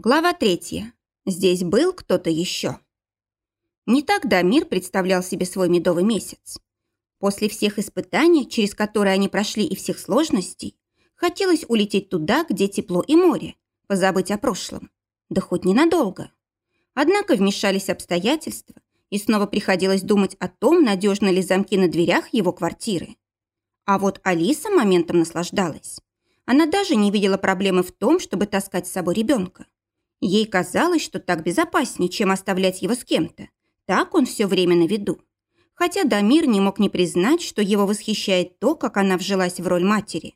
Глава третья. Здесь был кто-то еще. Не тогда мир представлял себе свой медовый месяц. После всех испытаний, через которые они прошли и всех сложностей, хотелось улететь туда, где тепло и море, позабыть о прошлом. Да хоть ненадолго. Однако вмешались обстоятельства, и снова приходилось думать о том, надежны ли замки на дверях его квартиры. А вот Алиса моментом наслаждалась. Она даже не видела проблемы в том, чтобы таскать с собой ребенка. Ей казалось, что так безопаснее, чем оставлять его с кем-то. Так он все время на виду. Хотя Дамир не мог не признать, что его восхищает то, как она вжилась в роль матери.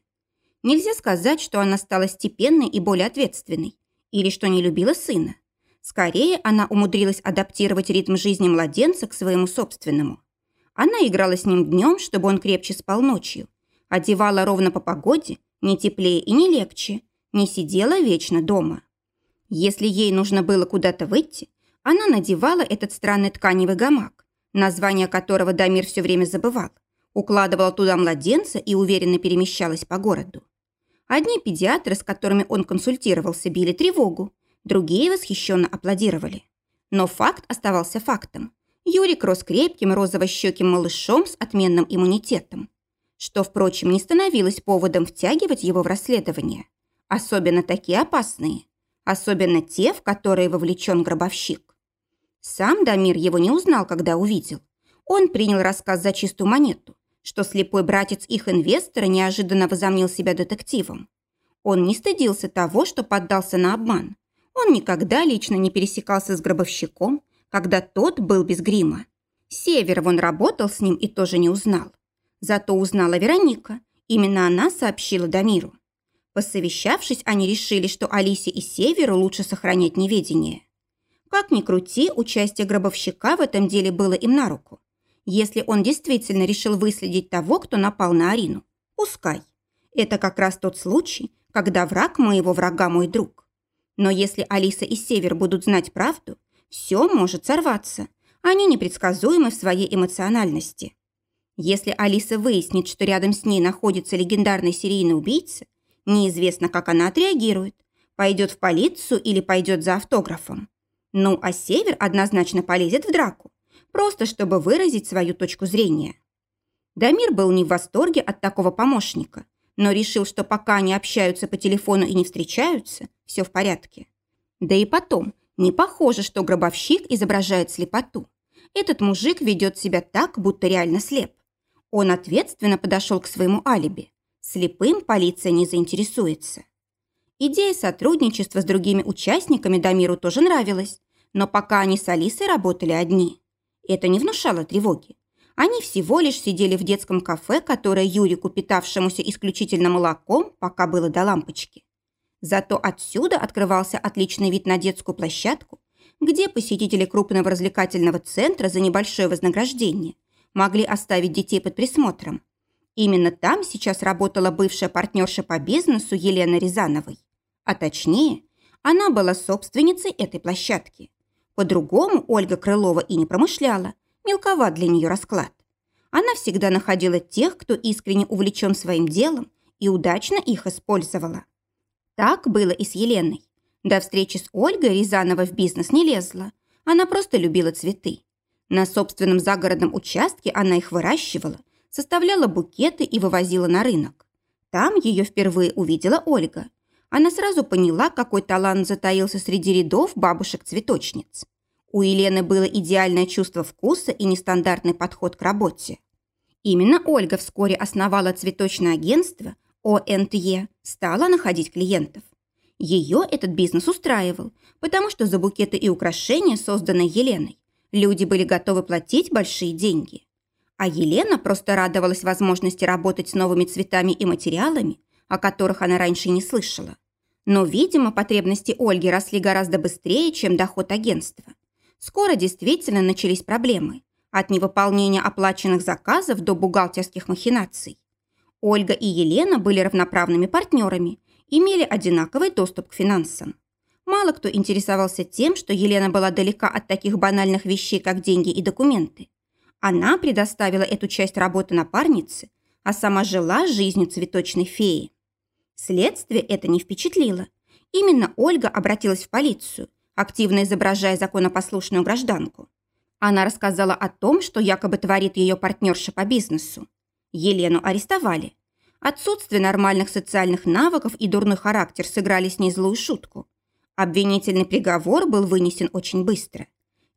Нельзя сказать, что она стала степенной и более ответственной, или что не любила сына. Скорее, она умудрилась адаптировать ритм жизни младенца к своему собственному. Она играла с ним днем, чтобы он крепче спал ночью, одевала ровно по погоде, не теплее и не легче, не сидела вечно дома. Если ей нужно было куда-то выйти, она надевала этот странный тканевый гамак, название которого Дамир все время забывал, укладывала туда младенца и уверенно перемещалась по городу. Одни педиатры, с которыми он консультировался, били тревогу, другие восхищенно аплодировали. Но факт оставался фактом. Юрик рос крепким розово-щеким малышом с отменным иммунитетом, что, впрочем, не становилось поводом втягивать его в расследование. Особенно такие опасные – особенно те, в которые вовлечен гробовщик. Сам Дамир его не узнал, когда увидел. Он принял рассказ за чистую монету, что слепой братец их инвестора неожиданно возомнил себя детективом. Он не стыдился того, что поддался на обман. Он никогда лично не пересекался с гробовщиком, когда тот был без грима. Север он работал с ним и тоже не узнал. Зато узнала Вероника. Именно она сообщила Дамиру. Посовещавшись, они решили, что Алисе и Северу лучше сохранять неведение. Как ни крути, участие гробовщика в этом деле было им на руку. Если он действительно решил выследить того, кто напал на Арину, пускай. Это как раз тот случай, когда враг моего врага мой друг. Но если Алиса и Север будут знать правду, все может сорваться. Они непредсказуемы в своей эмоциональности. Если Алиса выяснит, что рядом с ней находится легендарный серийный убийца, Неизвестно, как она отреагирует. Пойдет в полицию или пойдет за автографом. Ну, а Север однозначно полезет в драку. Просто чтобы выразить свою точку зрения. Дамир был не в восторге от такого помощника, но решил, что пока они общаются по телефону и не встречаются, все в порядке. Да и потом, не похоже, что гробовщик изображает слепоту. Этот мужик ведет себя так, будто реально слеп. Он ответственно подошел к своему алиби. Слепым полиция не заинтересуется. Идея сотрудничества с другими участниками Дамиру тоже нравилась, но пока они с Алисой работали одни. Это не внушало тревоги. Они всего лишь сидели в детском кафе, которое Юрику, питавшемуся исключительно молоком, пока было до лампочки. Зато отсюда открывался отличный вид на детскую площадку, где посетители крупного развлекательного центра за небольшое вознаграждение могли оставить детей под присмотром. Именно там сейчас работала бывшая партнерша по бизнесу Елена Рязановой. А точнее, она была собственницей этой площадки. По-другому Ольга Крылова и не промышляла. Мелковат для нее расклад. Она всегда находила тех, кто искренне увлечен своим делом и удачно их использовала. Так было и с Еленой. До встречи с Ольгой Рязанова в бизнес не лезла. Она просто любила цветы. На собственном загородном участке она их выращивала – составляла букеты и вывозила на рынок. Там ее впервые увидела Ольга. Она сразу поняла, какой талант затаился среди рядов бабушек-цветочниц. У Елены было идеальное чувство вкуса и нестандартный подход к работе. Именно Ольга вскоре основала цветочное агентство ОНТЕ, стала находить клиентов. Ее этот бизнес устраивал, потому что за букеты и украшения, созданные Еленой, люди были готовы платить большие деньги. А Елена просто радовалась возможности работать с новыми цветами и материалами, о которых она раньше не слышала. Но, видимо, потребности Ольги росли гораздо быстрее, чем доход агентства. Скоро действительно начались проблемы. От невыполнения оплаченных заказов до бухгалтерских махинаций. Ольга и Елена были равноправными партнерами, имели одинаковый доступ к финансам. Мало кто интересовался тем, что Елена была далека от таких банальных вещей, как деньги и документы. Она предоставила эту часть работы напарнице, а сама жила жизнью цветочной феи. Следствие это не впечатлило. Именно Ольга обратилась в полицию, активно изображая законопослушную гражданку. Она рассказала о том, что якобы творит ее партнерша по бизнесу. Елену арестовали. Отсутствие нормальных социальных навыков и дурной характер сыграли с ней злую шутку. Обвинительный приговор был вынесен очень быстро.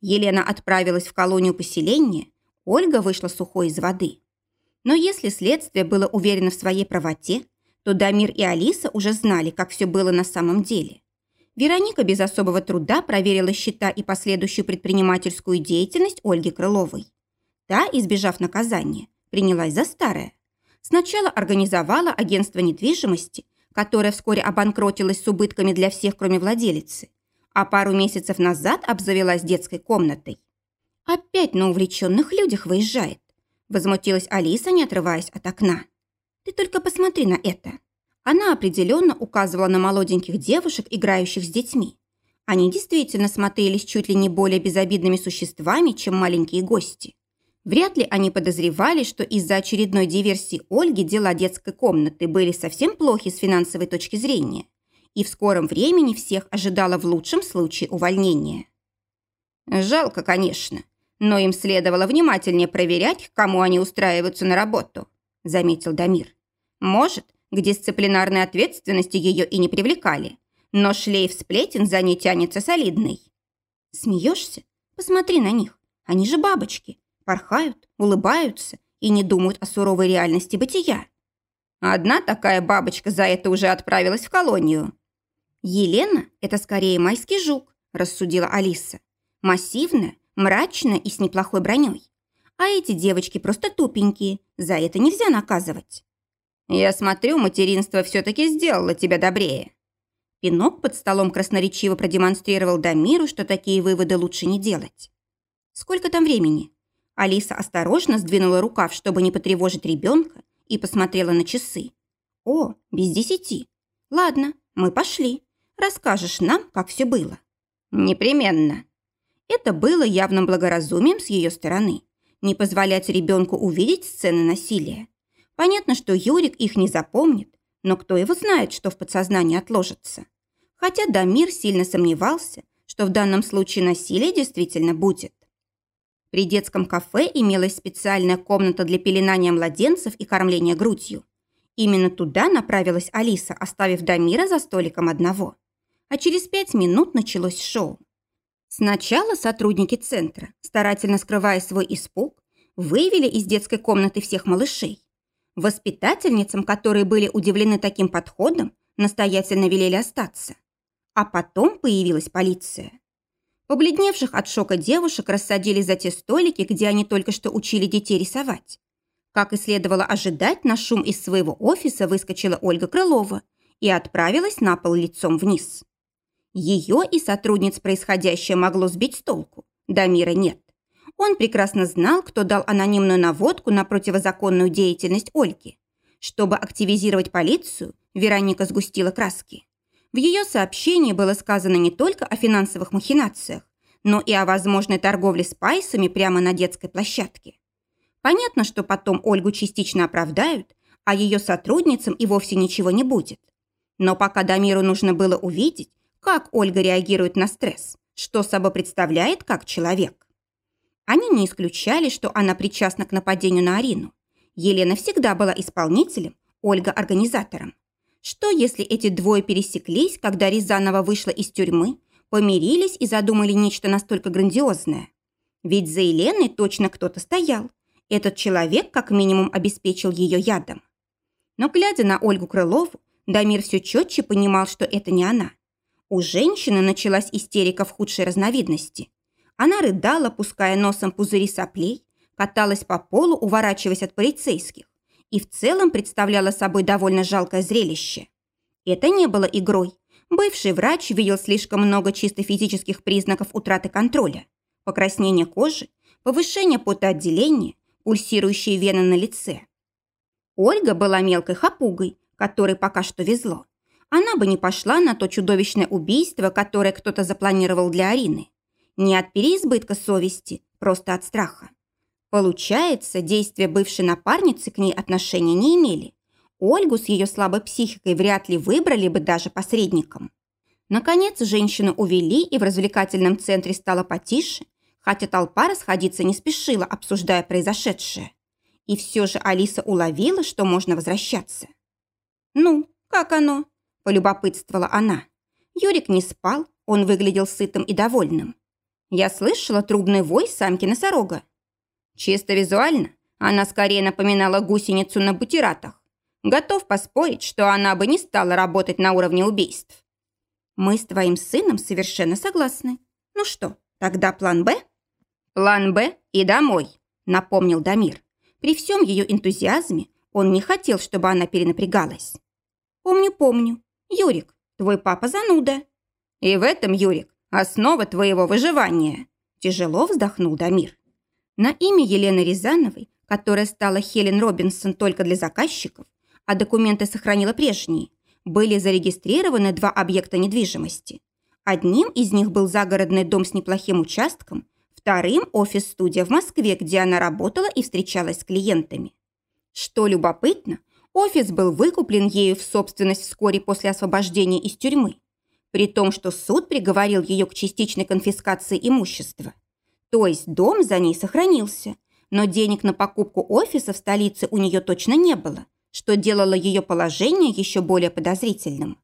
Елена отправилась в колонию поселения, Ольга вышла сухой из воды. Но если следствие было уверено в своей правоте, то Дамир и Алиса уже знали, как все было на самом деле. Вероника без особого труда проверила счета и последующую предпринимательскую деятельность Ольги Крыловой. Та, избежав наказания, принялась за старое. Сначала организовала агентство недвижимости, которое вскоре обанкротилось с убытками для всех, кроме владелицы, а пару месяцев назад обзавелась детской комнатой. «Опять на увлеченных людях выезжает», возмутилась Алиса, не отрываясь от окна. «Ты только посмотри на это. Она определенно указывала на молоденьких девушек, играющих с детьми. Они действительно смотрелись чуть ли не более безобидными существами, чем маленькие гости. Вряд ли они подозревали, что из-за очередной диверсии Ольги дела детской комнаты были совсем плохи с финансовой точки зрения, и в скором времени всех ожидало в лучшем случае увольнение. Жалко, конечно, но им следовало внимательнее проверять, кому они устраиваются на работу, заметил Дамир. Может, к дисциплинарной ответственности ее и не привлекали. Но шлейф сплетен за ней тянется солидный. Смеешься? Посмотри на них. Они же бабочки. Порхают, улыбаются и не думают о суровой реальности бытия. Одна такая бабочка за это уже отправилась в колонию. Елена – это скорее майский жук, рассудила Алиса. Массивная, мрачная и с неплохой броней. А эти девочки просто тупенькие, за это нельзя наказывать. «Я смотрю, материнство все-таки сделало тебя добрее». Пинок под столом красноречиво продемонстрировал Дамиру, что такие выводы лучше не делать. «Сколько там времени?» Алиса осторожно сдвинула рукав, чтобы не потревожить ребенка, и посмотрела на часы. «О, без десяти. Ладно, мы пошли. Расскажешь нам, как все было». «Непременно». Это было явным благоразумием с ее стороны. Не позволять ребенку увидеть сцены насилия. Понятно, что Юрик их не запомнит, но кто его знает, что в подсознании отложится. Хотя Дамир сильно сомневался, что в данном случае насилие действительно будет. При детском кафе имелась специальная комната для пеленания младенцев и кормления грудью. Именно туда направилась Алиса, оставив Дамира за столиком одного. А через пять минут началось шоу. Сначала сотрудники центра, старательно скрывая свой испуг, вывели из детской комнаты всех малышей. Воспитательницам, которые были удивлены таким подходом, настоятельно велели остаться. А потом появилась полиция. Побледневших от шока девушек рассадили за те столики, где они только что учили детей рисовать. Как и следовало ожидать, на шум из своего офиса выскочила Ольга Крылова и отправилась на пол лицом вниз. Ее и сотрудниц происходящее могло сбить с толку. Дамира нет. Он прекрасно знал, кто дал анонимную наводку на противозаконную деятельность Ольги. Чтобы активизировать полицию, Вероника сгустила краски. В ее сообщении было сказано не только о финансовых махинациях, но и о возможной торговле спайсами прямо на детской площадке. Понятно, что потом Ольгу частично оправдают, а ее сотрудницам и вовсе ничего не будет. Но пока Дамиру нужно было увидеть, как Ольга реагирует на стресс, что собой представляет как человек. Они не исключали, что она причастна к нападению на Арину. Елена всегда была исполнителем, Ольга – организатором. Что, если эти двое пересеклись, когда Рязанова вышла из тюрьмы, помирились и задумали нечто настолько грандиозное? Ведь за Еленой точно кто-то стоял. Этот человек как минимум обеспечил ее ядом. Но глядя на Ольгу Крылову, Дамир все четче понимал, что это не она. У женщины началась истерика в худшей разновидности. Она рыдала, пуская носом пузыри соплей, каталась по полу, уворачиваясь от полицейских, и в целом представляла собой довольно жалкое зрелище. Это не было игрой. Бывший врач видел слишком много чисто физических признаков утраты контроля. Покраснение кожи, повышение потоотделения, пульсирующие вены на лице. Ольга была мелкой хапугой, которой пока что везло. Она бы не пошла на то чудовищное убийство, которое кто-то запланировал для Арины. Не от переизбытка совести, просто от страха. Получается, действия бывшей напарницы к ней отношения не имели. Ольгу с ее слабой психикой вряд ли выбрали бы даже посредником. Наконец женщину увели, и в развлекательном центре стало потише, хотя толпа расходиться не спешила, обсуждая произошедшее. И все же Алиса уловила, что можно возвращаться. «Ну, как оно?» – полюбопытствовала она. Юрик не спал, он выглядел сытым и довольным. Я слышала трубный вой самки носорога. Чисто визуально она скорее напоминала гусеницу на бутератах. Готов поспорить, что она бы не стала работать на уровне убийств. Мы с твоим сыном совершенно согласны. Ну что, тогда план «Б»? План «Б» и домой, напомнил Дамир. При всем ее энтузиазме он не хотел, чтобы она перенапрягалась. Помню, помню. Юрик, твой папа зануда. И в этом, Юрик, основа твоего выживания. Тяжело вздохнул Дамир. На имя Елены Рязановой, которая стала Хелен Робинсон только для заказчиков, а документы сохранила прежние, были зарегистрированы два объекта недвижимости. Одним из них был загородный дом с неплохим участком, вторым – офис-студия в Москве, где она работала и встречалась с клиентами. Что любопытно, офис был выкуплен ею в собственность вскоре после освобождения из тюрьмы, при том, что суд приговорил ее к частичной конфискации имущества. То есть дом за ней сохранился, но денег на покупку офиса в столице у нее точно не было что делало ее положение еще более подозрительным.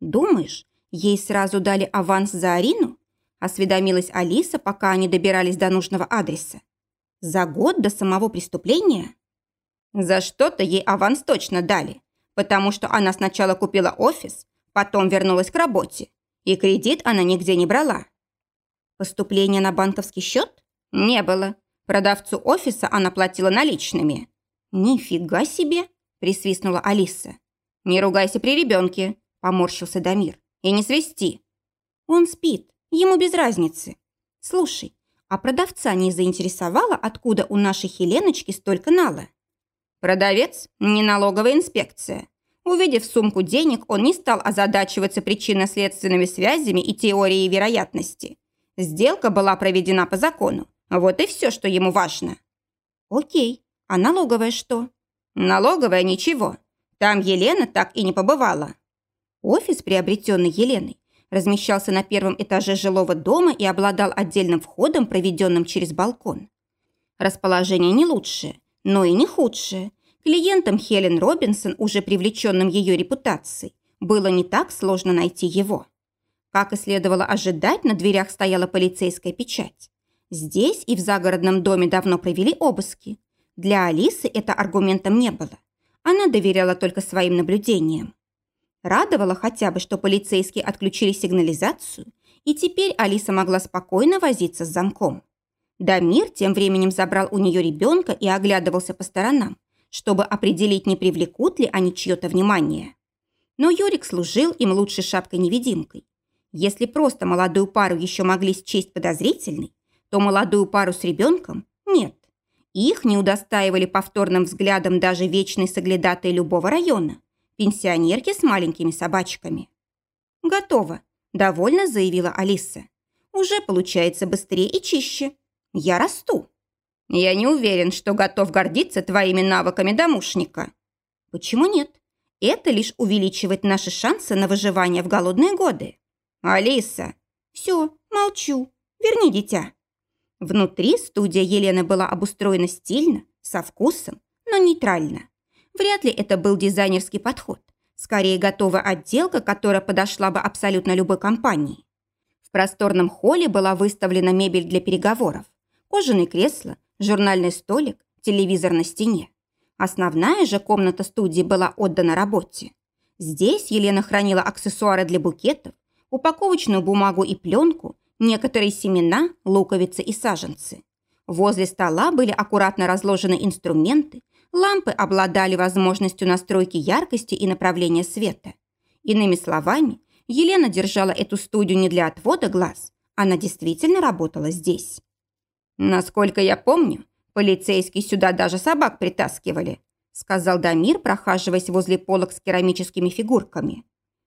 «Думаешь, ей сразу дали аванс за Арину?» – осведомилась Алиса, пока они добирались до нужного адреса. «За год до самого преступления?» «За что-то ей аванс точно дали, потому что она сначала купила офис, потом вернулась к работе, и кредит она нигде не брала». «Поступление на банковский счет?» «Не было. Продавцу офиса она платила наличными». «Нифига себе!» присвистнула Алиса. «Не ругайся при ребенке», – поморщился Дамир. «И не свисти». «Он спит, ему без разницы. Слушай, а продавца не заинтересовало, откуда у нашей Хеленочки столько нала?» «Продавец – не налоговая инспекция. Увидев сумку денег, он не стал озадачиваться причинно-следственными связями и теорией вероятности. Сделка была проведена по закону. Вот и все, что ему важно». «Окей, а налоговая что?» Налоговая ничего. Там Елена так и не побывала. Офис, приобретенный Еленой, размещался на первом этаже жилого дома и обладал отдельным входом, проведенным через балкон. Расположение не лучшее, но и не худшее. Клиентам Хелен Робинсон, уже привлеченным ее репутацией, было не так сложно найти его. Как и следовало ожидать, на дверях стояла полицейская печать. Здесь и в загородном доме давно провели обыски. Для Алисы это аргументом не было. Она доверяла только своим наблюдениям. Радовало хотя бы, что полицейские отключили сигнализацию, и теперь Алиса могла спокойно возиться с замком. Дамир тем временем забрал у нее ребенка и оглядывался по сторонам, чтобы определить, не привлекут ли они чье-то внимание. Но Юрик служил им лучшей шапкой-невидимкой. Если просто молодую пару еще могли счесть подозрительной, то молодую пару с ребенком – нет. Их не удостаивали повторным взглядом даже вечные соглядатые любого района, пенсионерки с маленькими собачками. «Готово», – довольно заявила Алиса. «Уже получается быстрее и чище. Я расту». «Я не уверен, что готов гордиться твоими навыками домушника». «Почему нет? Это лишь увеличивает наши шансы на выживание в голодные годы». «Алиса!» «Все, молчу. Верни дитя». Внутри студия Елены была обустроена стильно, со вкусом, но нейтрально. Вряд ли это был дизайнерский подход. Скорее, готовая отделка, которая подошла бы абсолютно любой компании. В просторном холле была выставлена мебель для переговоров. Кожаные кресла, журнальный столик, телевизор на стене. Основная же комната студии была отдана работе. Здесь Елена хранила аксессуары для букетов, упаковочную бумагу и пленку, некоторые семена, луковицы и саженцы. Возле стола были аккуратно разложены инструменты, лампы обладали возможностью настройки яркости и направления света. Иными словами, Елена держала эту студию не для отвода глаз, она действительно работала здесь. «Насколько я помню, полицейские сюда даже собак притаскивали», сказал Дамир, прохаживаясь возле полок с керамическими фигурками.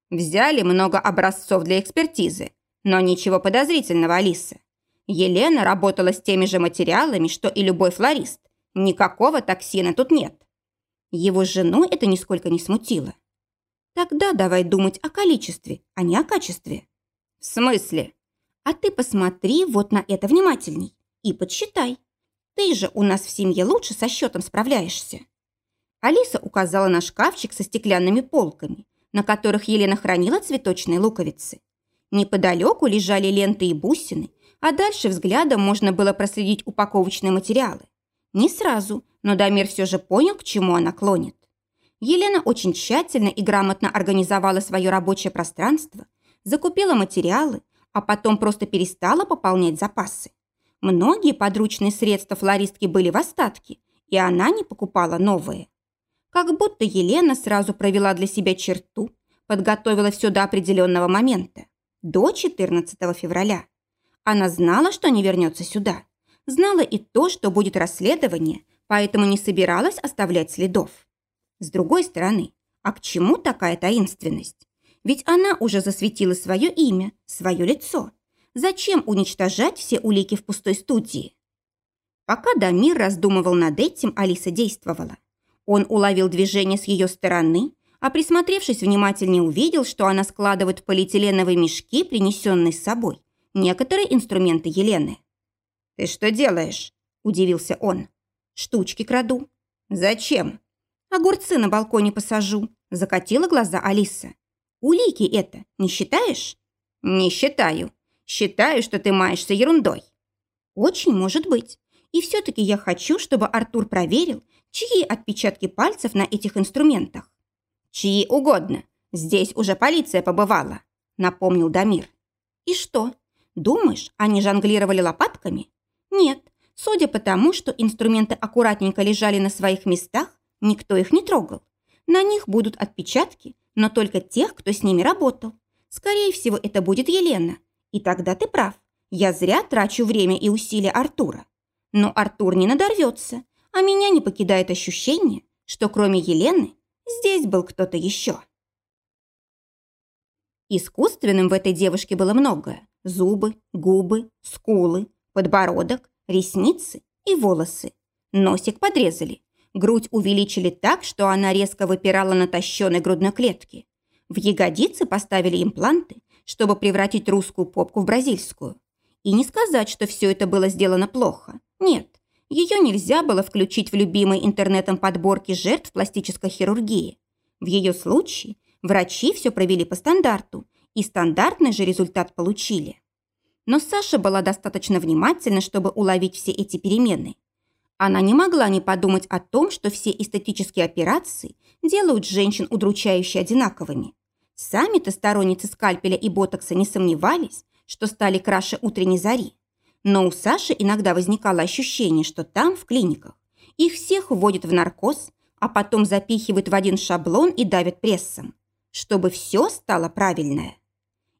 «Взяли много образцов для экспертизы, но ничего подозрительного, Алиса. Елена работала с теми же материалами, что и любой флорист. Никакого токсина тут нет. Его жену это нисколько не смутило. Тогда давай думать о количестве, а не о качестве. В смысле? А ты посмотри вот на это внимательней и подсчитай. Ты же у нас в семье лучше со счетом справляешься. Алиса указала на шкафчик со стеклянными полками, на которых Елена хранила цветочные луковицы. Неподалеку лежали ленты и бусины, а дальше взглядом можно было проследить упаковочные материалы. Не сразу, но Дамир все же понял, к чему она клонит. Елена очень тщательно и грамотно организовала свое рабочее пространство, закупила материалы, а потом просто перестала пополнять запасы. Многие подручные средства флористки были в остатке, и она не покупала новые. Как будто Елена сразу провела для себя черту, подготовила все до определенного момента, до 14 февраля. Она знала, что не вернется сюда. Знала и то, что будет расследование, поэтому не собиралась оставлять следов. С другой стороны, а к чему такая таинственность? Ведь она уже засветила свое имя, свое лицо. Зачем уничтожать все улики в пустой студии? Пока Дамир раздумывал над этим, Алиса действовала. Он уловил движение с ее стороны, а присмотревшись внимательнее, увидел, что она складывает в полиэтиленовые мешки, принесенные с собой, некоторые инструменты Елены. «Ты что делаешь?» – удивился он. «Штучки краду». «Зачем?» «Огурцы на балконе посажу», – закатила глаза Алиса. «Улики это не считаешь?» «Не считаю. Считаю, что ты маешься ерундой». «Очень может быть. И все-таки я хочу, чтобы Артур проверил, чьи отпечатки пальцев на этих инструментах». «Чьи угодно. Здесь уже полиция побывала», – напомнил Дамир. «И что? Думаешь, они жонглировали лопатками? Нет, судя по тому, что инструменты аккуратненько лежали на своих местах, никто их не трогал. На них будут отпечатки, но только тех, кто с ними работал. Скорее всего, это будет Елена. И тогда ты прав. Я зря трачу время и усилия Артура. Но Артур не надорвется, а меня не покидает ощущение, что кроме Елены здесь был кто-то еще. Искусственным в этой девушке было многое. Зубы, губы, скулы, подбородок, ресницы и волосы. Носик подрезали. Грудь увеличили так, что она резко выпирала на тощенной грудной клетке. В ягодицы поставили импланты, чтобы превратить русскую попку в бразильскую. И не сказать, что все это было сделано плохо. Нет, ее нельзя было включить в любимые интернетом подборки жертв пластической хирургии. В ее случае врачи все провели по стандарту, и стандартный же результат получили. Но Саша была достаточно внимательна, чтобы уловить все эти перемены. Она не могла не подумать о том, что все эстетические операции делают женщин удручающе одинаковыми. Сами-то сторонницы скальпеля и ботокса не сомневались, что стали краше утренней зари. Но у Саши иногда возникало ощущение, что там, в клиниках, их всех вводят в наркоз, а потом запихивают в один шаблон и давят прессом, чтобы все стало правильное.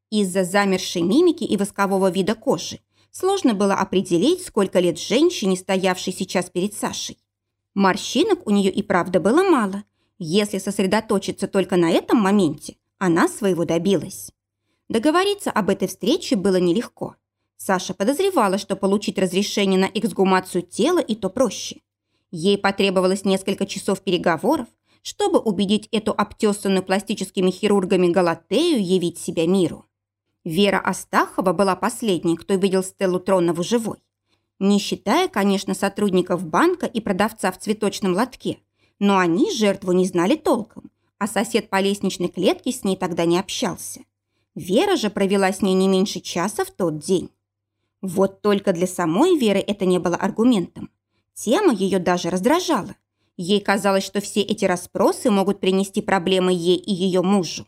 Из-за замершей мимики и воскового вида кожи сложно было определить, сколько лет женщине, стоявшей сейчас перед Сашей. Морщинок у нее и правда было мало. Если сосредоточиться только на этом моменте, она своего добилась. Договориться об этой встрече было нелегко. Саша подозревала, что получить разрешение на эксгумацию тела и то проще. Ей потребовалось несколько часов переговоров, чтобы убедить эту обтесанную пластическими хирургами Галатею явить себя миру. Вера Астахова была последней, кто видел Стеллу Тронову живой. Не считая, конечно, сотрудников банка и продавца в цветочном лотке, но они жертву не знали толком, а сосед по лестничной клетке с ней тогда не общался. Вера же провела с ней не меньше часа в тот день. Вот только для самой Веры это не было аргументом. Тема ее даже раздражала. Ей казалось, что все эти расспросы могут принести проблемы ей и ее мужу.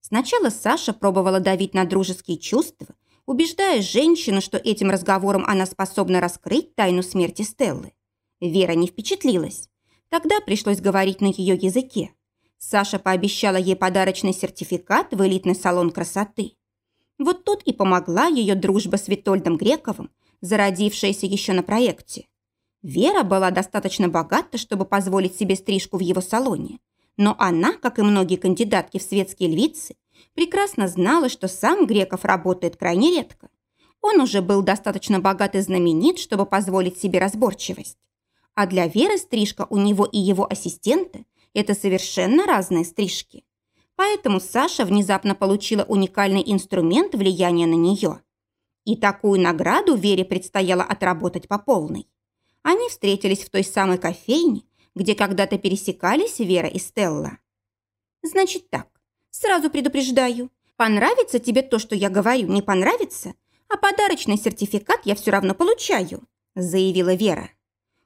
Сначала Саша пробовала давить на дружеские чувства, убеждая женщину, что этим разговором она способна раскрыть тайну смерти Стеллы. Вера не впечатлилась. Тогда пришлось говорить на ее языке. Саша пообещала ей подарочный сертификат в элитный салон красоты. Вот тут и помогла ее дружба с Витольдом Грековым, зародившаяся еще на проекте. Вера была достаточно богата, чтобы позволить себе стрижку в его салоне. Но она, как и многие кандидатки в светские львицы, прекрасно знала, что сам Греков работает крайне редко. Он уже был достаточно богат и знаменит, чтобы позволить себе разборчивость. А для Веры стрижка у него и его ассистента – это совершенно разные стрижки. Поэтому Саша внезапно получила уникальный инструмент влияния на нее. И такую награду Вере предстояло отработать по полной. Они встретились в той самой кофейне, где когда-то пересекались Вера и Стелла. «Значит так, сразу предупреждаю, понравится тебе то, что я говорю, не понравится, а подарочный сертификат я все равно получаю», заявила Вера.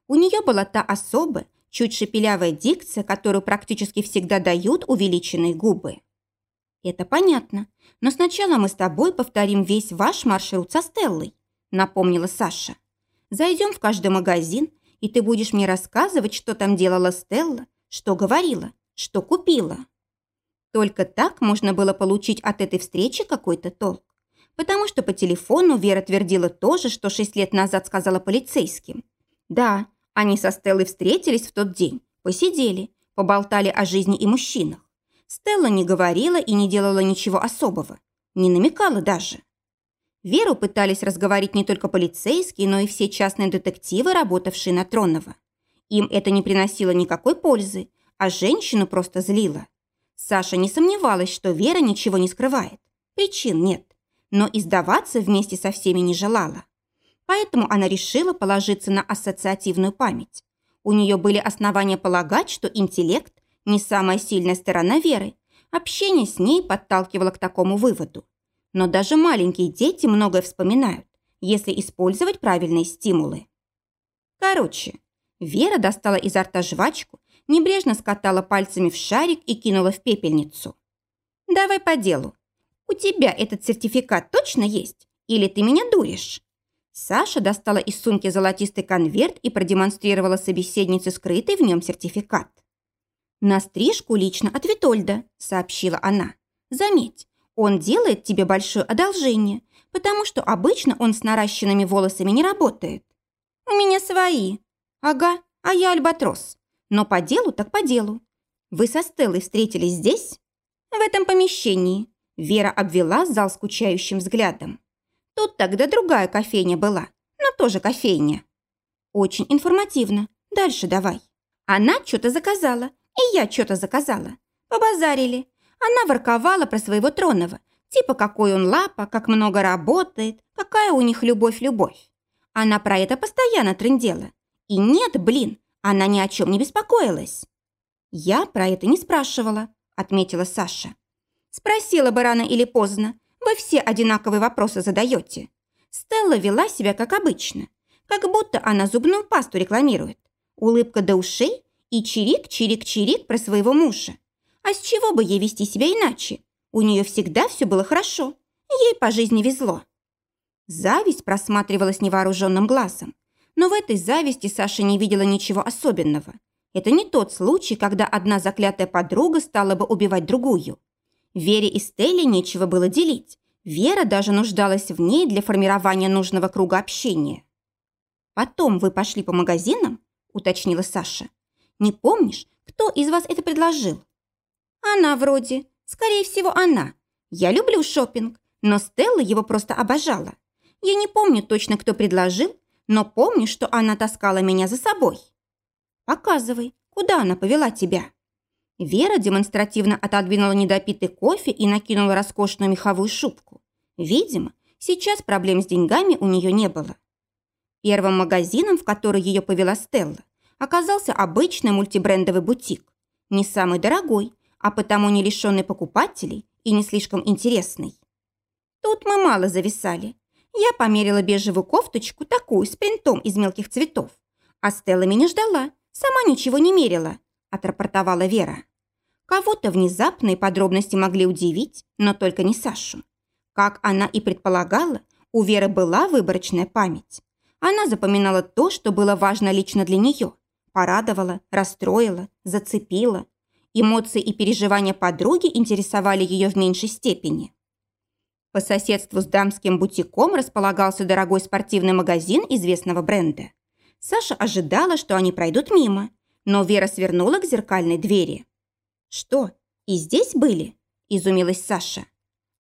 У нее была та особая, чуть шепелявая дикция, которую практически всегда дают увеличенные губы. «Это понятно, но сначала мы с тобой повторим весь ваш маршрут со Стеллой», напомнила Саша. «Зайдем в каждый магазин, и ты будешь мне рассказывать, что там делала Стелла, что говорила, что купила». Только так можно было получить от этой встречи какой-то толк. Потому что по телефону Вера твердила то же, что шесть лет назад сказала полицейским. Да, они со Стеллой встретились в тот день, посидели, поболтали о жизни и мужчинах. Стелла не говорила и не делала ничего особого, не намекала даже. Веру пытались разговорить не только полицейские, но и все частные детективы, работавшие на Тронова. Им это не приносило никакой пользы, а женщину просто злило. Саша не сомневалась, что Вера ничего не скрывает. Причин нет, но издаваться вместе со всеми не желала. Поэтому она решила положиться на ассоциативную память. У нее были основания полагать, что интеллект не самая сильная сторона Веры. Общение с ней подталкивало к такому выводу. Но даже маленькие дети многое вспоминают, если использовать правильные стимулы. Короче, Вера достала изо рта жвачку, небрежно скатала пальцами в шарик и кинула в пепельницу. «Давай по делу. У тебя этот сертификат точно есть? Или ты меня дуришь?» Саша достала из сумки золотистый конверт и продемонстрировала собеседнице скрытый в нем сертификат. «На стрижку лично от Витольда», – сообщила она. «Заметь, он делает тебе большое одолжение, потому что обычно он с наращенными волосами не работает. У меня свои. Ага, а я альбатрос. Но по делу так по делу. Вы со Стеллой встретились здесь? В этом помещении. Вера обвела зал скучающим взглядом. Тут тогда другая кофейня была, но тоже кофейня. Очень информативно. Дальше давай. Она что-то заказала, и я что-то заказала. Побазарили. Она ворковала про своего Тронова. Типа, какой он лапа, как много работает, какая у них любовь-любовь. Она про это постоянно трындела. И нет, блин, она ни о чем не беспокоилась. Я про это не спрашивала, отметила Саша. Спросила бы рано или поздно, вы все одинаковые вопросы задаете. Стелла вела себя как обычно, как будто она зубную пасту рекламирует. Улыбка до ушей и чирик-чирик-чирик про своего мужа. А с чего бы ей вести себя иначе? У нее всегда все было хорошо. Ей по жизни везло. Зависть просматривалась невооруженным глазом. Но в этой зависти Саша не видела ничего особенного. Это не тот случай, когда одна заклятая подруга стала бы убивать другую. Вере и Стелле нечего было делить. Вера даже нуждалась в ней для формирования нужного круга общения. «Потом вы пошли по магазинам?» – уточнила Саша. «Не помнишь, кто из вас это предложил?» «Она вроде. Скорее всего, она. Я люблю шопинг, но Стелла его просто обожала. Я не помню точно, кто предложил, но помню, что она таскала меня за собой». «Показывай, куда она повела тебя?» Вера демонстративно отодвинула недопитый кофе и накинула роскошную меховую шубку. Видимо, сейчас проблем с деньгами у нее не было. Первым магазином, в который ее повела Стелла, оказался обычный мультибрендовый бутик. Не самый дорогой, а потому не лишенный покупателей и не слишком интересный. Тут мы мало зависали. Я померила бежевую кофточку, такую, с принтом из мелких цветов. А Стелла меня ждала, сама ничего не мерила отрапортовала Вера. Кого-то внезапные подробности могли удивить, но только не Сашу. Как она и предполагала, у Веры была выборочная память. Она запоминала то, что было важно лично для нее. Порадовала, расстроила, зацепила. Эмоции и переживания подруги интересовали ее в меньшей степени. По соседству с дамским бутиком располагался дорогой спортивный магазин известного бренда. Саша ожидала, что они пройдут мимо, но Вера свернула к зеркальной двери. «Что, и здесь были?» – изумилась Саша.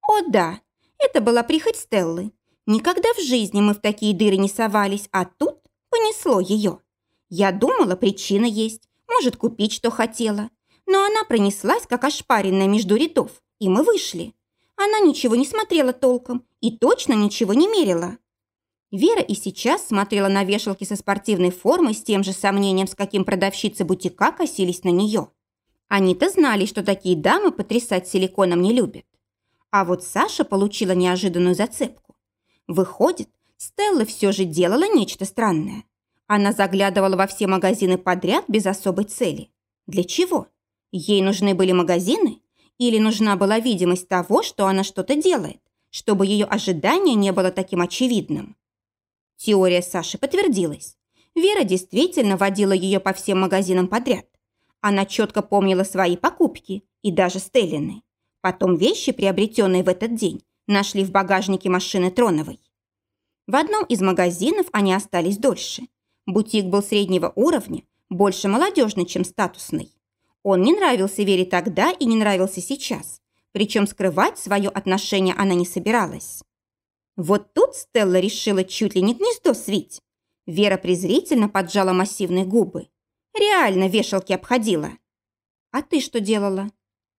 «О да, это была прихоть Стеллы. Никогда в жизни мы в такие дыры не совались, а тут понесло ее. Я думала, причина есть, может, купить, что хотела. но она пронеслась, как ошпаренная между рядов, и мы вышли. Она ничего не смотрела толком и точно ничего не мерила. Вера и сейчас смотрела на вешалки со спортивной формой с тем же сомнением, с каким продавщицы бутика косились на нее. Они-то знали, что такие дамы потрясать силиконом не любят. А вот Саша получила неожиданную зацепку. Выходит, Стелла все же делала нечто странное. Она заглядывала во все магазины подряд без особой цели. Для чего? Ей нужны были магазины? Или нужна была видимость того, что она что-то делает, чтобы ее ожидание не было таким очевидным? Теория Саши подтвердилась. Вера действительно водила ее по всем магазинам подряд. Она четко помнила свои покупки и даже Стеллины. Потом вещи, приобретенные в этот день, нашли в багажнике машины Троновой. В одном из магазинов они остались дольше. Бутик был среднего уровня, больше молодежный, чем статусный. Он не нравился Вере тогда и не нравился сейчас. Причем скрывать свое отношение она не собиралась. Вот тут Стелла решила чуть ли не гнездо свить. Вера презрительно поджала массивные губы. Реально вешалки обходила. А ты что делала?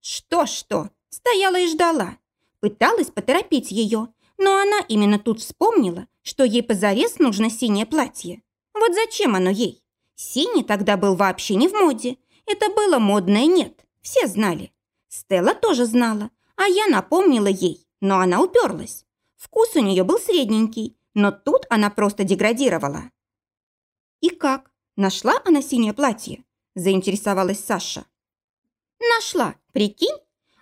Что-что? Стояла и ждала. Пыталась поторопить ее, но она именно тут вспомнила, что ей позарез нужно синее платье. Вот зачем оно ей? Синий тогда был вообще не в моде. Это было модное нет, все знали. Стелла тоже знала, а я напомнила ей, но она уперлась. Вкус у нее был средненький, но тут она просто деградировала. «И как? Нашла она синее платье?» – заинтересовалась Саша. «Нашла, прикинь?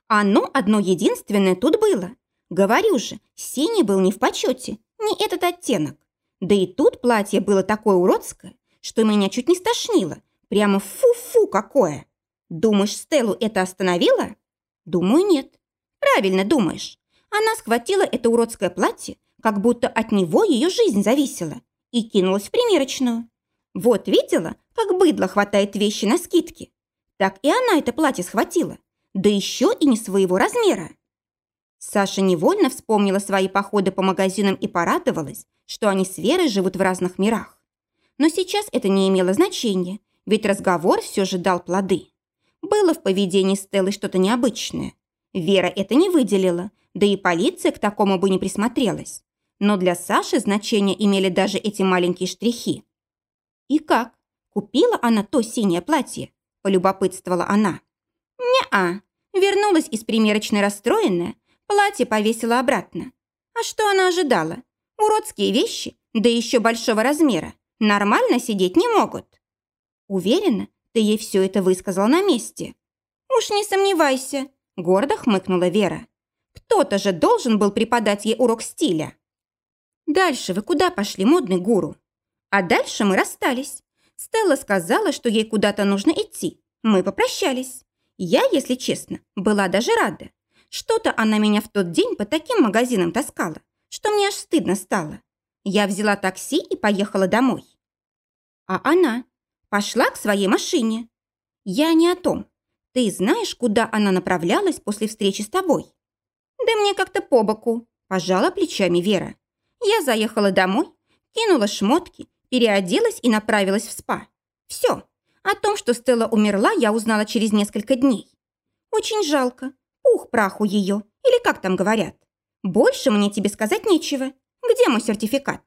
Оно одно единственное тут было. Говорю же, синий был не в почете, не этот оттенок. Да и тут платье было такое уродское, что меня чуть не стошнило. Прямо фу-фу какое. Думаешь, Стеллу это остановило? Думаю, нет. Правильно думаешь. Она схватила это уродское платье, как будто от него ее жизнь зависела, и кинулась в примерочную. Вот видела, как быдло хватает вещи на скидки? Так и она это платье схватила, да еще и не своего размера. Саша невольно вспомнила свои походы по магазинам и порадовалась, что они с Верой живут в разных мирах. Но сейчас это не имело значения, ведь разговор все же дал плоды. Было в поведении Стеллы что-то необычное. Вера это не выделила, да и полиция к такому бы не присмотрелась. Но для Саши значение имели даже эти маленькие штрихи. «И как? Купила она то синее платье?» – полюбопытствовала она. «Не-а. Вернулась из примерочной расстроенная, Платье повесила обратно. А что она ожидала? Уродские вещи, да еще большого размера, нормально сидеть не могут. Уверена, ты ей все это высказал на месте. Уж не сомневайся, гордо хмыкнула Вера. Кто-то же должен был преподать ей урок стиля. Дальше вы куда пошли, модный гуру? А дальше мы расстались. Стелла сказала, что ей куда-то нужно идти. Мы попрощались. Я, если честно, была даже рада. Что-то она меня в тот день по таким магазинам таскала, что мне аж стыдно стало. Я взяла такси и поехала домой. А она пошла к своей машине. Я не о том. Ты знаешь, куда она направлялась после встречи с тобой? Да мне как-то по боку, пожала плечами Вера. Я заехала домой, кинула шмотки, переоделась и направилась в спа. Все. О том, что Стелла умерла, я узнала через несколько дней. Очень жалко, Ух, праху ее, или как там говорят. Больше мне тебе сказать нечего. Где мой сертификат?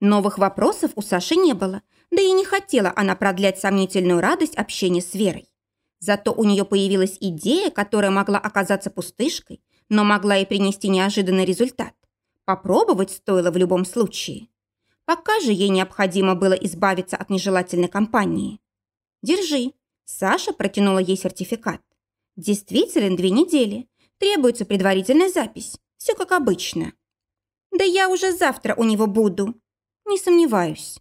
Новых вопросов у Саши не было, да и не хотела она продлять сомнительную радость общения с Верой. Зато у нее появилась идея, которая могла оказаться пустышкой, но могла и принести неожиданный результат. Попробовать стоило в любом случае. Пока же ей необходимо было избавиться от нежелательной компании. «Держи». Саша протянула ей сертификат. Действителен две недели. Требуется предварительная запись. Все как обычно. Да я уже завтра у него буду. Не сомневаюсь.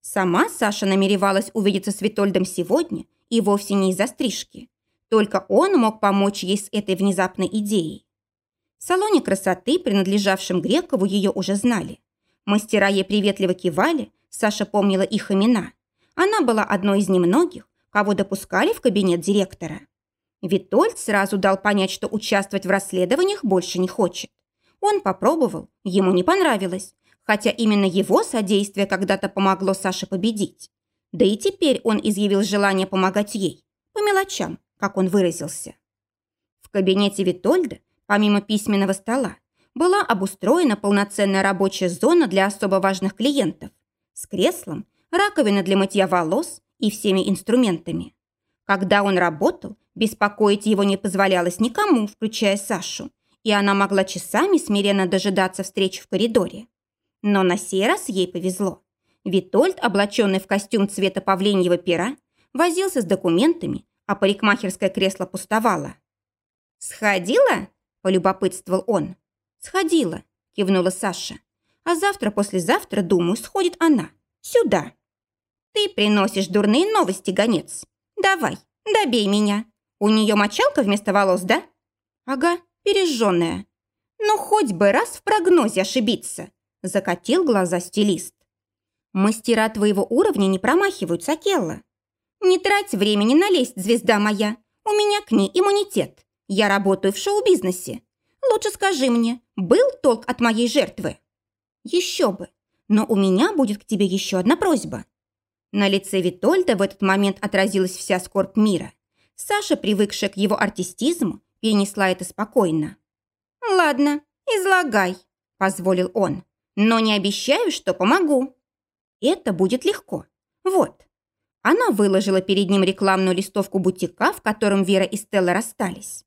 Сама Саша намеревалась увидеться с Витольдом сегодня и вовсе не из-за стрижки. Только он мог помочь ей с этой внезапной идеей. В салоне красоты, принадлежавшем Грекову, ее уже знали. Мастера ей приветливо кивали, Саша помнила их имена. Она была одной из немногих, кого допускали в кабинет директора. Витольд сразу дал понять, что участвовать в расследованиях больше не хочет. Он попробовал, ему не понравилось, хотя именно его содействие когда-то помогло Саше победить. Да и теперь он изъявил желание помогать ей. По мелочам, как он выразился. В кабинете Витольда, помимо письменного стола, была обустроена полноценная рабочая зона для особо важных клиентов с креслом, раковиной для мытья волос и всеми инструментами. Когда он работал, беспокоить его не позволялось никому, включая Сашу, и она могла часами смиренно дожидаться встречи в коридоре. Но на сей раз ей повезло. Витольд, облаченный в костюм цвета павлиньего пера, возился с документами, а парикмахерское кресло пустовало. «Сходила?» – полюбопытствовал он. «Сходила», – кивнула Саша. «А завтра-послезавтра, думаю, сходит она. Сюда». «Ты приносишь дурные новости, гонец. Давай, добей меня. У нее мочалка вместо волос, да?» «Ага, пережженная». «Ну, хоть бы раз в прогнозе ошибиться», – закатил глаза стилист. «Мастера твоего уровня не промахиваются, Акелла. Не трать времени на лесть, звезда моя. У меня к ней иммунитет. Я работаю в шоу-бизнесе. Лучше скажи мне, был толк от моей жертвы? Еще бы. Но у меня будет к тебе еще одна просьба. На лице Витольда в этот момент отразилась вся скорбь мира. Саша, привыкшая к его артистизму, перенесла это спокойно. «Ладно, излагай», – позволил он. «Но не обещаю, что помогу». «Это будет легко. Вот». Она выложила перед ним рекламную листовку бутика, в котором Вера и Стелла расстались.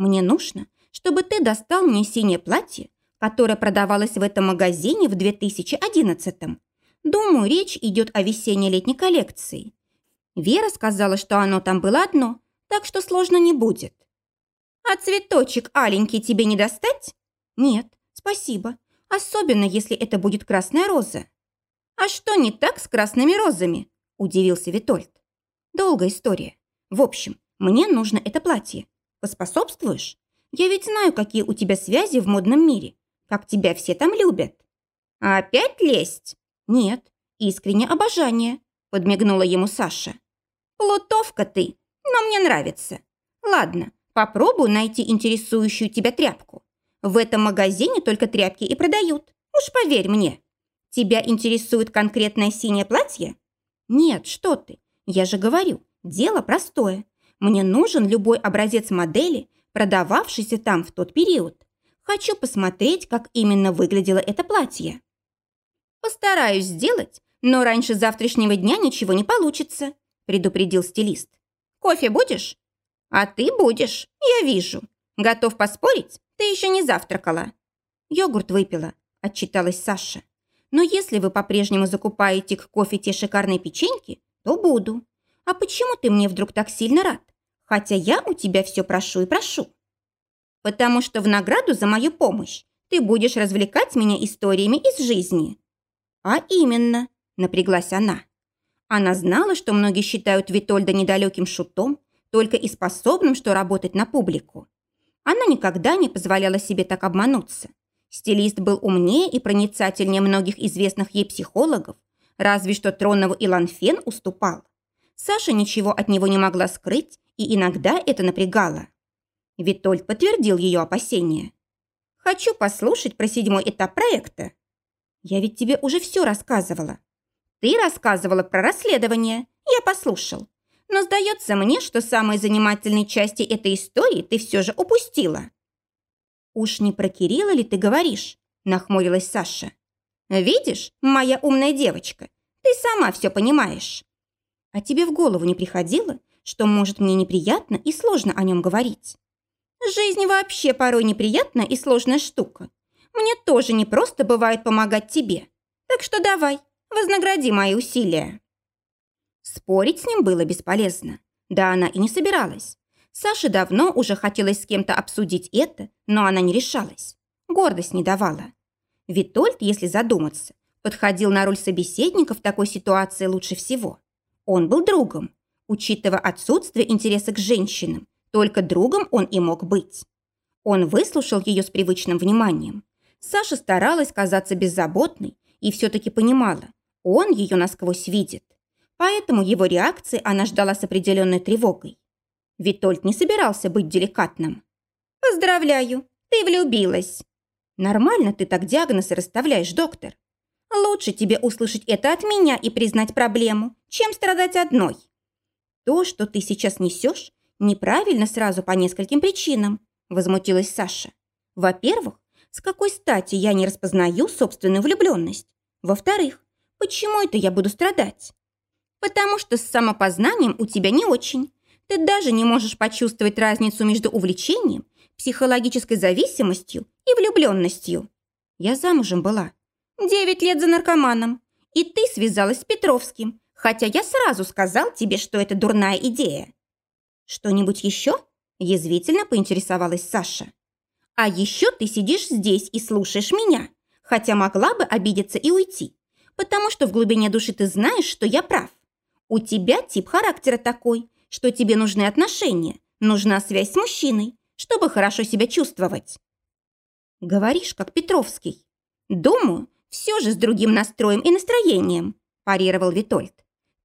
«Мне нужно, чтобы ты достал мне синее платье, которое продавалось в этом магазине в 2011-м. Думаю, речь идет о весенне-летней коллекции. Вера сказала, что оно там было одно, так что сложно не будет. А цветочек аленький тебе не достать? Нет, спасибо. Особенно, если это будет красная роза. А что не так с красными розами? Удивился Витольд. Долгая история. В общем, мне нужно это платье. Поспособствуешь? Я ведь знаю, какие у тебя связи в модном мире. Как тебя все там любят. Опять лезть? Нет, искренне обожание, подмигнула ему Саша. Плутовка ты, но мне нравится. Ладно, попробую найти интересующую тебя тряпку. В этом магазине только тряпки и продают. Уж поверь мне. Тебя интересует конкретное синее платье? Нет, что ты. Я же говорю, дело простое. Мне нужен любой образец модели, продававшийся там в тот период. Хочу посмотреть, как именно выглядело это платье. Постараюсь сделать, но раньше завтрашнего дня ничего не получится, предупредил стилист. Кофе будешь? А ты будешь, я вижу. Готов поспорить? Ты еще не завтракала. Йогурт выпила, отчиталась Саша. Но если вы по-прежнему закупаете к кофе те шикарные печеньки, то буду. А почему ты мне вдруг так сильно рад? Хотя я у тебя все прошу и прошу. Потому что в награду за мою помощь ты будешь развлекать меня историями из жизни. А именно, напряглась она. Она знала, что многие считают Витольда недалеким шутом, только и способным, что работать на публику. Она никогда не позволяла себе так обмануться. Стилист был умнее и проницательнее многих известных ей психологов, разве что Тронову и Ланфен уступал. Саша ничего от него не могла скрыть и иногда это напрягало. Витольд подтвердил ее опасения. «Хочу послушать про седьмой этап проекта». «Я ведь тебе уже все рассказывала». «Ты рассказывала про расследование, я послушал. Но сдается мне, что самые занимательные части этой истории ты все же упустила». «Уж не про Кирилла ли ты говоришь?» – нахмурилась Саша. «Видишь, моя умная девочка, ты сама все понимаешь». «А тебе в голову не приходило, что, может, мне неприятно и сложно о нем говорить. Жизнь вообще порой неприятная и сложная штука. Мне тоже не просто бывает помогать тебе. Так что давай, вознагради мои усилия. Спорить с ним было бесполезно. Да она и не собиралась. Саше давно уже хотелось с кем-то обсудить это, но она не решалась. Гордость не давала. Витольд, если задуматься, подходил на роль собеседника в такой ситуации лучше всего. Он был другом, Учитывая отсутствие интереса к женщинам, только другом он и мог быть. Он выслушал ее с привычным вниманием. Саша старалась казаться беззаботной и все-таки понимала, он ее насквозь видит. Поэтому его реакции она ждала с определенной тревогой. Витольд не собирался быть деликатным. «Поздравляю, ты влюбилась!» «Нормально ты так диагнозы расставляешь, доктор. Лучше тебе услышать это от меня и признать проблему, чем страдать одной». То, что ты сейчас несешь, Неправильно сразу по нескольким причинам, возмутилась Саша. Во-первых, с какой стати я не распознаю собственную влюбленность? Во-вторых, почему это я буду страдать? Потому что с самопознанием у тебя не очень. Ты даже не можешь почувствовать разницу между увлечением, психологической зависимостью и влюбленностью. Я замужем была. Девять лет за наркоманом. И ты связалась с Петровским, хотя я сразу сказал тебе, что это дурная идея. Что-нибудь еще? Язвительно поинтересовалась Саша. А еще ты сидишь здесь и слушаешь меня, хотя могла бы обидеться и уйти, потому что в глубине души ты знаешь, что я прав. У тебя тип характера такой, что тебе нужны отношения, нужна связь с мужчиной, чтобы хорошо себя чувствовать. Говоришь, как Петровский. Думаю, все же с другим настроем и настроением, парировал Витольд.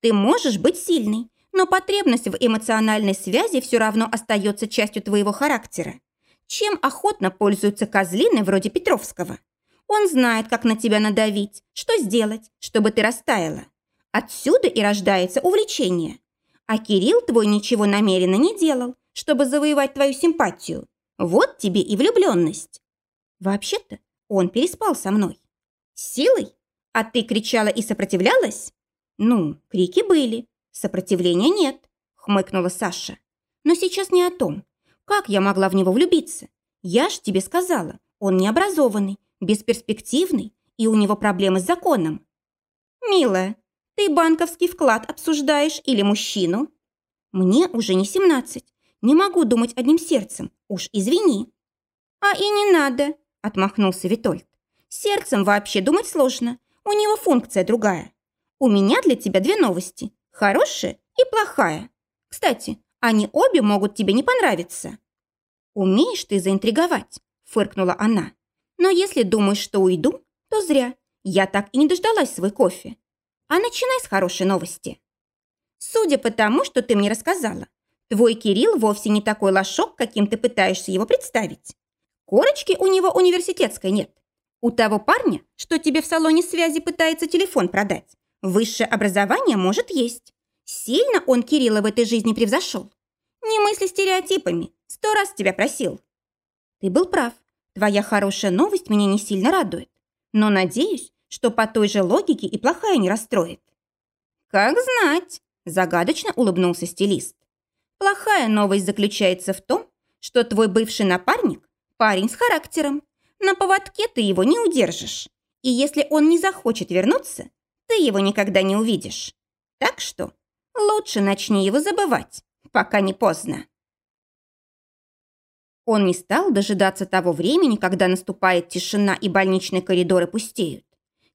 Ты можешь быть сильной, но потребность в эмоциональной связи все равно остается частью твоего характера. Чем охотно пользуются козлины вроде Петровского? Он знает, как на тебя надавить, что сделать, чтобы ты растаяла. Отсюда и рождается увлечение. А Кирилл твой ничего намеренно не делал, чтобы завоевать твою симпатию. Вот тебе и влюбленность. Вообще-то он переспал со мной. Силой? А ты кричала и сопротивлялась? Ну, крики были, сопротивления нет, хмыкнула Саша. Но сейчас не о том. Как я могла в него влюбиться? Я ж тебе сказала, он необразованный, бесперспективный, и у него проблемы с законом. Милая, ты банковский вклад обсуждаешь или мужчину? Мне уже не 17. Не могу думать одним сердцем. Уж извини. А и не надо, отмахнулся Витольд. Сердцем вообще думать сложно. У него функция другая. У меня для тебя две новости. Хорошая и плохая. Кстати, они обе могут тебе не понравиться. Умеешь ты заинтриговать, фыркнула она. Но если думаешь, что уйду, то зря. Я так и не дождалась свой кофе. А начинай с хорошей новости. Судя по тому, что ты мне рассказала, твой Кирилл вовсе не такой лошок, каким ты пытаешься его представить. Корочки у него университетской нет. У того парня, что тебе в салоне связи пытается телефон продать, высшее образование может есть. Сильно он Кирилла в этой жизни превзошел. Не мысли стереотипами. Сто раз тебя просил. Ты был прав. Твоя хорошая новость меня не сильно радует. Но надеюсь, что по той же логике и плохая не расстроит. Как знать, загадочно улыбнулся стилист. Плохая новость заключается в том, что твой бывший напарник – парень с характером. На поводке ты его не удержишь. И если он не захочет вернуться, ты его никогда не увидишь. Так что лучше начни его забывать, пока не поздно. Он не стал дожидаться того времени, когда наступает тишина и больничные коридоры пустеют.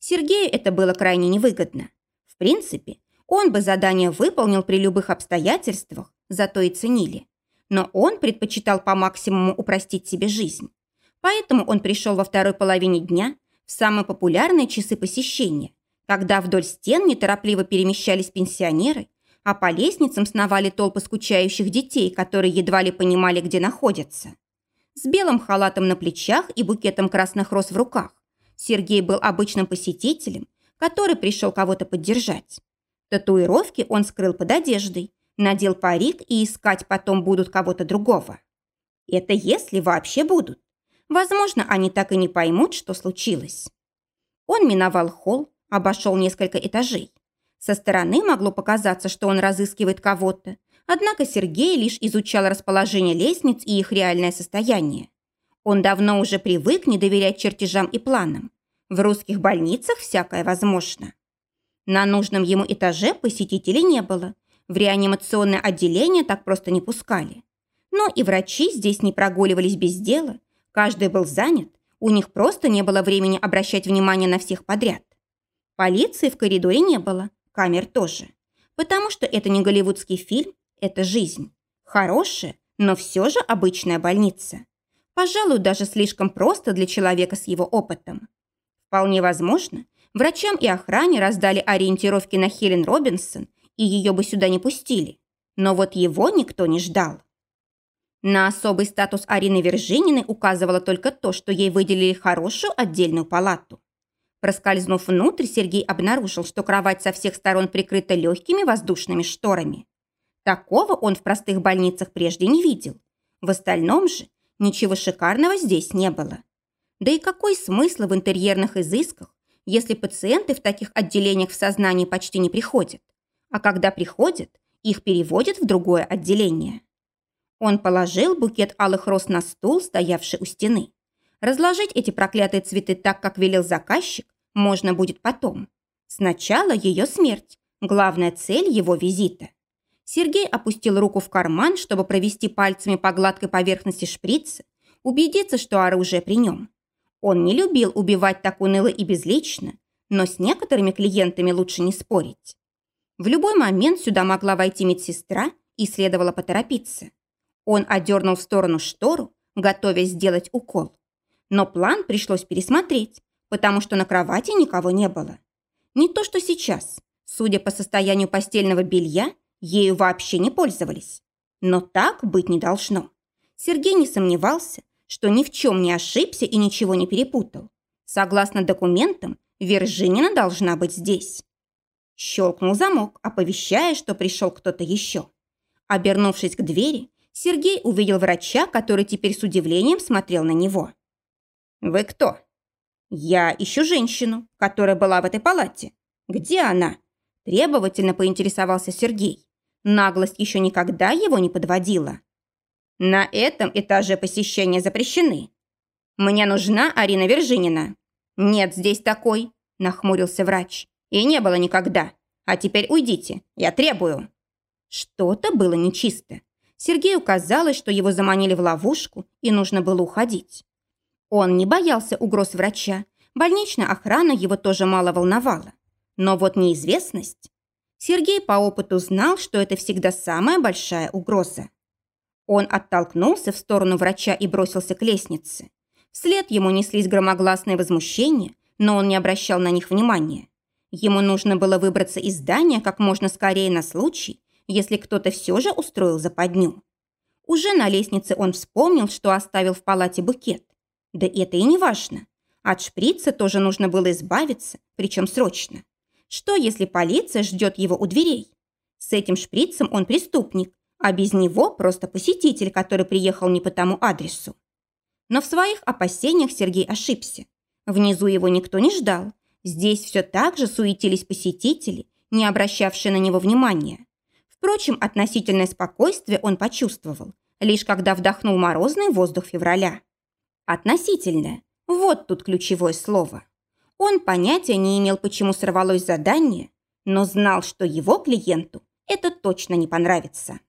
Сергею это было крайне невыгодно. В принципе, он бы задание выполнил при любых обстоятельствах, зато и ценили. Но он предпочитал по максимуму упростить себе жизнь. Поэтому он пришел во второй половине дня в самые популярные часы посещения, когда вдоль стен неторопливо перемещались пенсионеры, а по лестницам сновали толпы скучающих детей, которые едва ли понимали, где находятся. С белым халатом на плечах и букетом красных роз в руках Сергей был обычным посетителем, который пришел кого-то поддержать. Татуировки он скрыл под одеждой, надел парик и искать потом будут кого-то другого. Это если вообще будут. Возможно, они так и не поймут, что случилось. Он миновал холл, обошел несколько этажей. Со стороны могло показаться, что он разыскивает кого-то, однако Сергей лишь изучал расположение лестниц и их реальное состояние. Он давно уже привык не доверять чертежам и планам. В русских больницах всякое возможно. На нужном ему этаже посетителей не было. В реанимационное отделение так просто не пускали. Но и врачи здесь не прогуливались без дела. Каждый был занят. У них просто не было времени обращать внимание на всех подряд. Полиции в коридоре не было, камер тоже. Потому что это не голливудский фильм, это жизнь. Хорошая, но все же обычная больница. Пожалуй, даже слишком просто для человека с его опытом. Вполне возможно, врачам и охране раздали ориентировки на Хелен Робинсон, и ее бы сюда не пустили. Но вот его никто не ждал. На особый статус Арины Вержининой указывало только то, что ей выделили хорошую отдельную палату. Проскользнув внутрь, Сергей обнаружил, что кровать со всех сторон прикрыта легкими воздушными шторами. Такого он в простых больницах прежде не видел. В остальном же ничего шикарного здесь не было. Да и какой смысл в интерьерных изысках, если пациенты в таких отделениях в сознании почти не приходят? А когда приходят, их переводят в другое отделение. Он положил букет алых роз на стул, стоявший у стены. Разложить эти проклятые цветы так, как велел заказчик, можно будет потом. Сначала ее смерть, главная цель его визита. Сергей опустил руку в карман, чтобы провести пальцами по гладкой поверхности шприца, убедиться, что оружие при нем. Он не любил убивать так уныло и безлично, но с некоторыми клиентами лучше не спорить. В любой момент сюда могла войти медсестра и следовало поторопиться. Он одернул в сторону штору, готовясь сделать укол. Но план пришлось пересмотреть, потому что на кровати никого не было. Не то, что сейчас. Судя по состоянию постельного белья, Ею вообще не пользовались. Но так быть не должно. Сергей не сомневался, что ни в чем не ошибся и ничего не перепутал. Согласно документам, Вержинина должна быть здесь. Щелкнул замок, оповещая, что пришел кто-то еще. Обернувшись к двери, Сергей увидел врача, который теперь с удивлением смотрел на него. «Вы кто?» «Я ищу женщину, которая была в этой палате. Где она?» Требовательно поинтересовался Сергей. Наглость еще никогда его не подводила. На этом этаже посещения запрещены. Мне нужна Арина Вержинина. Нет здесь такой, нахмурился врач. И не было никогда. А теперь уйдите, я требую. Что-то было нечисто. Сергею казалось, что его заманили в ловушку, и нужно было уходить. Он не боялся угроз врача. Больничная охрана его тоже мало волновала. Но вот неизвестность... Сергей по опыту знал, что это всегда самая большая угроза. Он оттолкнулся в сторону врача и бросился к лестнице. Вслед ему неслись громогласные возмущения, но он не обращал на них внимания. Ему нужно было выбраться из здания как можно скорее на случай, если кто-то все же устроил западню. Уже на лестнице он вспомнил, что оставил в палате букет. Да это и не важно. От шприца тоже нужно было избавиться, причем срочно. Что, если полиция ждет его у дверей? С этим шприцем он преступник, а без него просто посетитель, который приехал не по тому адресу. Но в своих опасениях Сергей ошибся. Внизу его никто не ждал. Здесь все так же суетились посетители, не обращавшие на него внимания. Впрочем, относительное спокойствие он почувствовал, лишь когда вдохнул морозный воздух февраля. Относительное. Вот тут ключевое слово. Он понятия не имел, почему сорвалось задание, но знал, что его клиенту это точно не понравится.